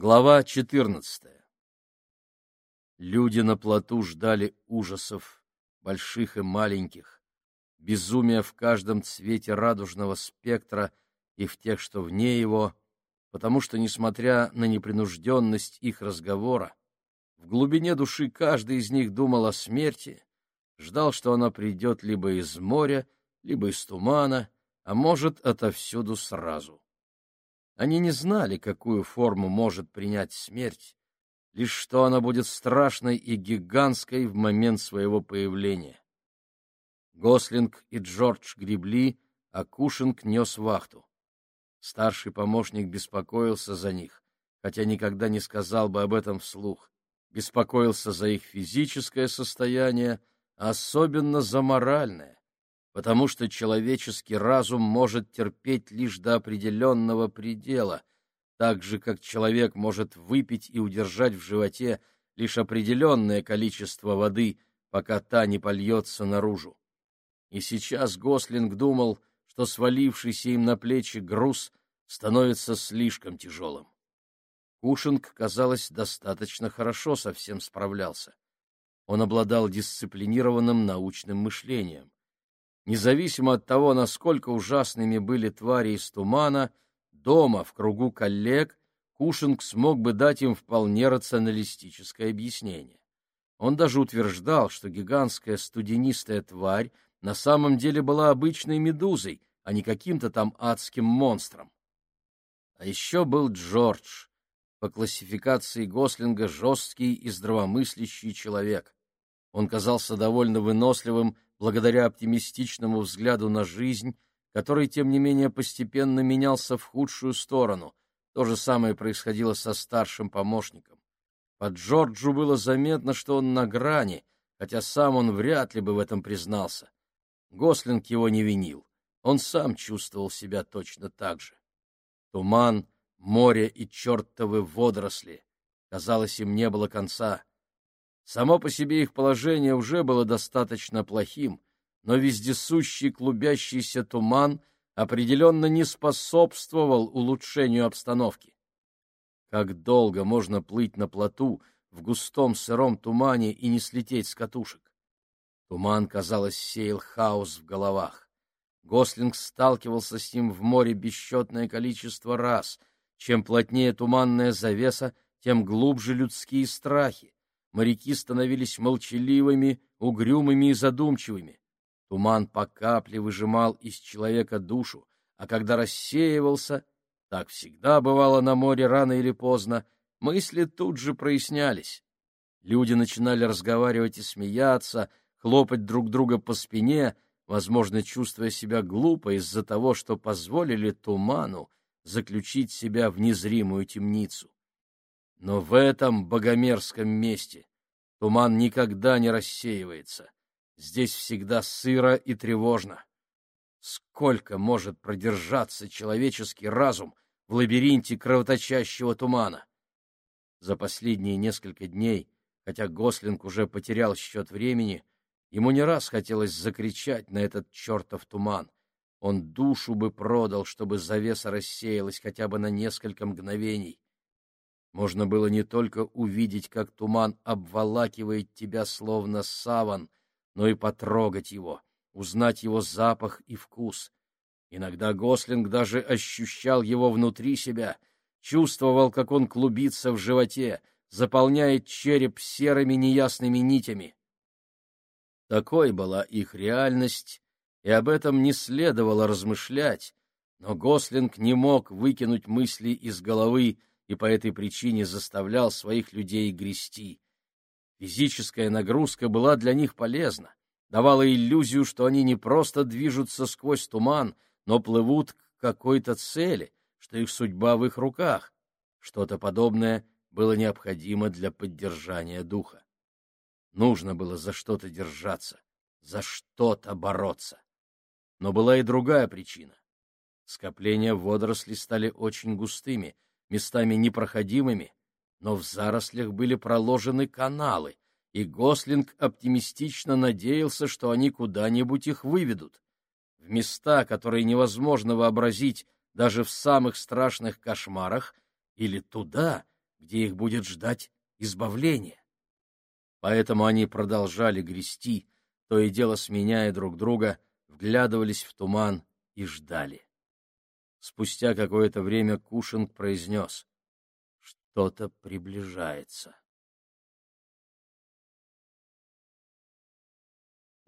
Глава 14. Люди на плоту ждали ужасов, больших и маленьких, безумия в каждом цвете радужного спектра и в тех, что вне его, потому что, несмотря на непринужденность их разговора, в глубине души каждый из них думал о смерти, ждал, что она придет либо из моря, либо из тумана, а может, отовсюду сразу. Они не знали, какую форму может принять смерть, лишь что она будет страшной и гигантской в момент своего появления. Гослинг и Джордж гребли, а Кушинг нес вахту. Старший помощник беспокоился за них, хотя никогда не сказал бы об этом вслух. Беспокоился за их физическое состояние, особенно за моральное потому что человеческий разум может терпеть лишь до определенного предела, так же, как человек может выпить и удержать в животе лишь определенное количество воды, пока та не польется наружу. И сейчас Гослинг думал, что свалившийся им на плечи груз становится слишком тяжелым. Кушинг, казалось, достаточно хорошо со всем справлялся. Он обладал дисциплинированным научным мышлением. Независимо от того, насколько ужасными были твари из тумана, дома, в кругу коллег, Кушинг смог бы дать им вполне рационалистическое объяснение. Он даже утверждал, что гигантская студенистая тварь на самом деле была обычной медузой, а не каким-то там адским монстром. А еще был Джордж, по классификации Гослинга жесткий и здравомыслящий человек. Он казался довольно выносливым благодаря оптимистичному взгляду на жизнь, который, тем не менее, постепенно менялся в худшую сторону. То же самое происходило со старшим помощником. По Джорджу было заметно, что он на грани, хотя сам он вряд ли бы в этом признался. Гослинг его не винил. Он сам чувствовал себя точно так же. Туман, море и чертовы водоросли. Казалось, им не было конца. Само по себе их положение уже было достаточно плохим, но вездесущий клубящийся туман определенно не способствовал улучшению обстановки. Как долго можно плыть на плоту в густом сыром тумане и не слететь с катушек? Туман, казалось, сеял хаос в головах. Гослинг сталкивался с ним в море бесчетное количество раз. Чем плотнее туманная завеса, тем глубже людские страхи моряки становились молчаливыми, угрюмыми и задумчивыми. Туман по капле выжимал из человека душу, а когда рассеивался, так всегда бывало на море рано или поздно, мысли тут же прояснялись. Люди начинали разговаривать и смеяться, хлопать друг друга по спине, возможно, чувствуя себя глупо из-за того, что позволили туману заключить себя в незримую темницу. Но в этом богомерзком месте туман никогда не рассеивается. Здесь всегда сыро и тревожно. Сколько может продержаться человеческий разум в лабиринте кровоточащего тумана? За последние несколько дней, хотя Гослинг уже потерял счет времени, ему не раз хотелось закричать на этот чертов туман. Он душу бы продал, чтобы завеса рассеялась хотя бы на несколько мгновений. Можно было не только увидеть, как туман обволакивает тебя словно саван, но и потрогать его, узнать его запах и вкус. Иногда Гослинг даже ощущал его внутри себя, чувствовал, как он клубится в животе, заполняет череп серыми неясными нитями. Такой была их реальность, и об этом не следовало размышлять, но Гослинг не мог выкинуть мысли из головы, и по этой причине заставлял своих людей грести. Физическая нагрузка была для них полезна, давала иллюзию, что они не просто движутся сквозь туман, но плывут к какой-то цели, что их судьба в их руках. Что-то подобное было необходимо для поддержания духа. Нужно было за что-то держаться, за что-то бороться. Но была и другая причина. Скопления водорослей стали очень густыми — местами непроходимыми, но в зарослях были проложены каналы, и Гослинг оптимистично надеялся, что они куда-нибудь их выведут. В места, которые невозможно вообразить даже в самых страшных кошмарах, или туда, где их будет ждать избавление. Поэтому они продолжали грести, то и дело сменяя друг друга, вглядывались в туман и ждали. Спустя какое-то время Кушинг произнес — что-то приближается.